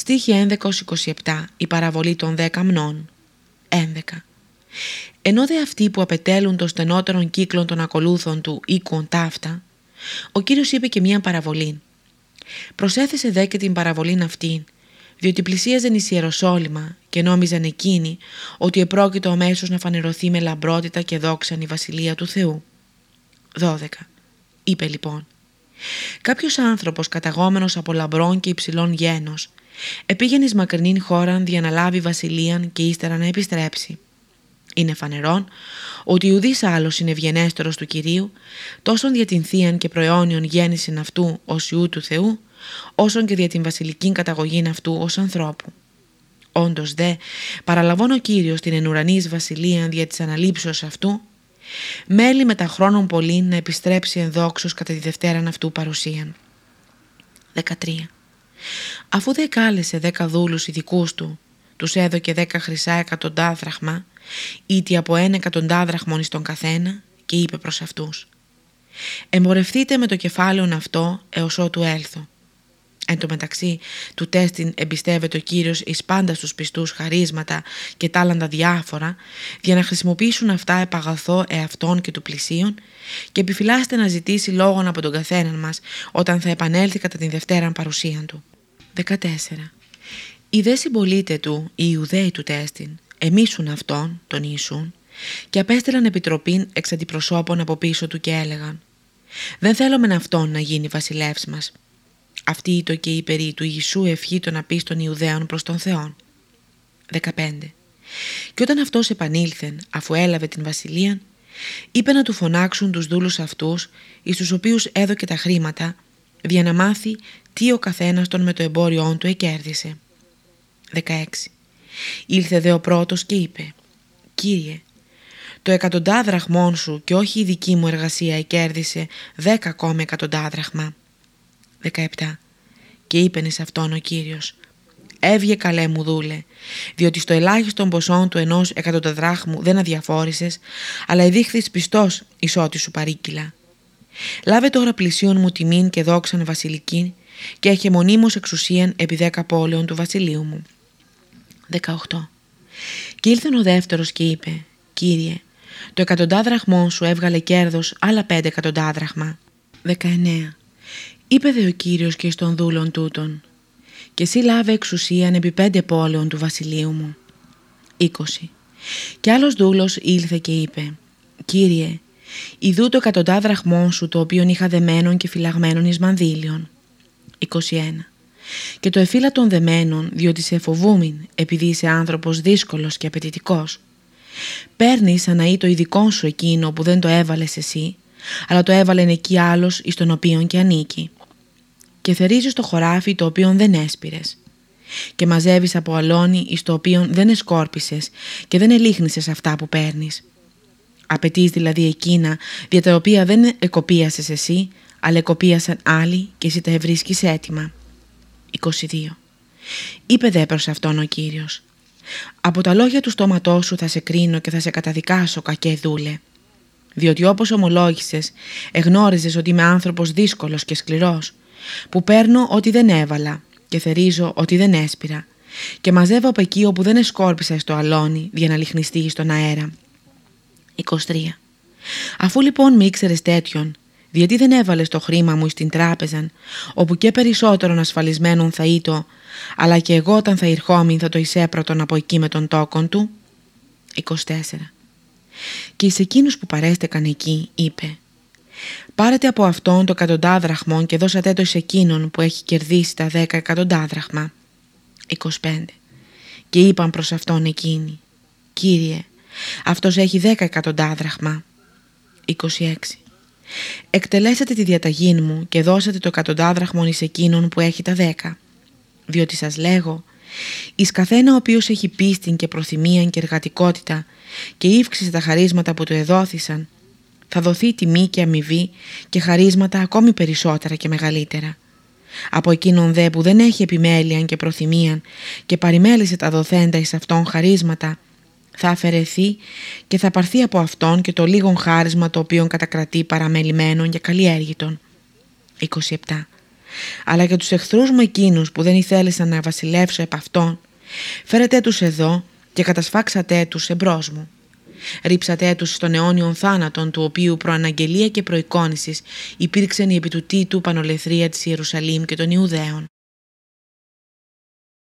Στίχη 11-27 Η παραβολή των δέκα μνών 11. Ενώ δε αυτοί που απετέλουν των στενότερων κύκλων των ακολούθων του οίκων ταύτα, ο Κύριος είπε και μία παραβολή. Προσέθεσε δε και την παραβολή αυτήν, διότι πλησίαζαν εις Ιεροσόλυμα και νόμιζαν εκείνοι ότι επρόκειτο αμέσως να φανερωθεί με λαμπρότητα και δόξαν η Βασιλεία του Θεού. 12. Είπε λοιπόν Κάποιος άνθρωπος καταγόμενος από λαμπρών και υψηλών γένος επήγαινε εις μακρινήν χώραν για να λάβει βασιλείαν και ύστερα να επιστρέψει. Είναι φανερόν ότι ουδής άλλος είναι ευγενέστερος του Κυρίου, τόσον δια την θείαν και προαιώνιον γέννησιν αυτού ως Ιού του Θεού, όσον και δια την βασιλική καταγωγήν αυτού ως ανθρώπου. Όντως δε, παραλαβών ο Κύριος την ενουρανής βασιλείαν δια της αναλήψεως αυτού, μέλη με τα χρόνων πολύ να επιστρέψει ενδόξως κατά τη Δευτέραν αυτού παρουσίαν. 13. Αφού δε κάλεσε δέκα δούλους ειδικούς του, τους έδωκε δέκα χρυσά εκατοντάδραχμα, ήτι από ένα εκατοντάδραχμον εις τον καθένα και είπε προς αυτούς «Εμπορευτείτε με το κεφάλαιο αυτό έως ότου έλθω». Εν τω μεταξύ του τέστην εμπιστεύεται ο Κύριος εις πάντα στους πιστούς χαρίσματα και τάλαντα διάφορα για να χρησιμοποιήσουν αυτά επαγαθό εαυτών και του πλησίων και επιφυλάσσεται να ζητήσει λόγον από τον καθέναν μας όταν θα επανέλθει κατά την Δευτέρα παρουσίαν του. 14. Οι δε συμπολίτε του, οι Ιουδαίοι του τέστην, εμίσουν αυτόν, τον Ιησούν, και απέστειλαν επιτροπήν εξ αντιπροσώπων από πίσω του και έλεγαν «Δεν θέλουμε αυτόν να γίνει βασιλεύς μας». Αυτή ήτο και η περί του Ιησού ευχή των απίστων Ιουδαίων προς τον Θεόν. 15. Και όταν αυτός επανήλθεν, αφού έλαβε την βασιλεία, είπε να του φωνάξουν τους δούλους αυτούς, εις τους οποίους έδωκε τα χρήματα, για να μάθει τι ο καθένας τον με το εμπόριό του εκέρδισε. 16. Ήλθε δε ο πρώτος και είπε «Κύριε, το εκατοντάδραχμόν σου και όχι η δική μου εργασία εκέρδισε δέκα ακόμη εκατοντάδραχμα». 17. Και είπεν σε αυτόν ο Κύριος «Έβγε καλέ μου δούλε, διότι στο ελάχιστον ποσόν του ενός εκατονταδράχμου δεν αδιαφόρησες, αλλά εδείχθης πιστός εις ό,τι σου παρήκυλα. Λάβε τώρα πλησίον μου τιμήν και δόξαν βασιλικήν και έχει μονίμως εξουσίαν επί δέκα πόλεων του βασιλείου μου». 18. Και ήλθε ο δεύτερος και είπε «Κύριε, το εκατοντάδραχμό σου έβγαλε κέρδος άλλα πέντε εκατοντάδραχμα». 19. Είπε δε ο Κύριος και στον δούλον τούτον «Και εσύ λάβε εξουσίαν επί πέντε πόλεων του βασιλείου μου». 20. Και άλλος δούλος ήλθε και είπε «Κύριε, ιδού το εκατοντάδραχμό σου το οποίο είχα δεμένον και φυλαγμένον εις μανδύλιον». 21 και το εφύλα των δεμένων διότι σε φοβούμην επειδή είσαι άνθρωπος δύσκολος και απαιτητικός. Παίρνει σαν να το ειδικός σου εκείνο που δεν το έβαλες εσύ αλλά το έβαλε εκεί άλλος εις τον οποίον και ανήκει και θερίζεις το χωράφι το οποίον δεν έσπηρες και μαζεύεις από αλόνι εις το οποίον δεν εσκόρπισες και δεν ελίχνησες αυτά που παίρνεις. Απαιτείς δηλαδή εκείνα δια τα οποία δεν εκοπίασες εσύ αλλά εκοπίασαν άλλοι και εσύ τα ευρίσκεις έτοιμα. 22. Είπε δε προς αυτόν ο Κύριος «Από τα λόγια του στόματός σου θα σε κρίνω και θα σε καταδικάσω κακέ δούλε, διότι όπως ομολόγησες εγνώριζες ότι είμαι άνθρωπος δύσκολος και σκληρός, που παίρνω ότι δεν έβαλα και θερίζω ότι δεν έσπηρα και μαζεύω από εκεί όπου δεν εσκόρπισα στο αλόνι για να λιχνιστεί στον αέρα». 23. Αφού λοιπόν μη ήξερες τέτοιον, γιατί δεν έβαλες το χρήμα μου στην τράπεζα, όπου και περισσότερον ασφαλισμένον θα είτο, αλλά και εγώ όταν θα ηρχόμην θα το εισέπρωτον από εκεί με τον τόκον του. 24. Και εις εκείνους που παρέστεκαν εκεί είπε «Πάρετε από αυτόν το εκατοντάδραχμον και δώσατε το εις εκείνον που έχει κερδίσει τα δέκα εκατοντάδραχμα». 25. Και είπαν προς αυτόν εκείνοι «Κύριε, αυτός έχει δέκα εκατοντάδραχμα». 26. Εκτελέσατε τη διαταγή μου και δώσατε το εκατοντάδραχμον εις εκείνον που έχει τα δέκα. Διότι σας λέγω, εις καθένα ο οποίος έχει πίστην και προθυμίαν και εργατικότητα και ύύξησε τα χαρίσματα που του εδόθησαν, θα δοθεί τιμή και αμοιβή και χαρίσματα ακόμη περισσότερα και μεγαλύτερα. Από εκείνον δε που δεν έχει επιμέλειαν και προθυμίαν και παρημέλησε τα δοθέντα εις αυτόν χαρίσματα, θα αφαιρεθεί και θα πάρθει από αυτόν και το λίγον χάρισμα το οποίο κατακρατεί παραμελημένον και καλλιέργητον. 27. αλλά και τους εχθρούς μου εκείνους που δεν ήθελεσαν να βασιλεύσω επ' αυτόν, φέρετε τους εδώ και κατασφάξατε τους εμπρός μου. Ρίψατε τους στον αιώνιον θάνατον του οποίου προαναγγελία και προεικόνησης υπήρξαν η επί του τίτου πανολεθρία της Ιερουσαλήμ και των Ιουδαίων.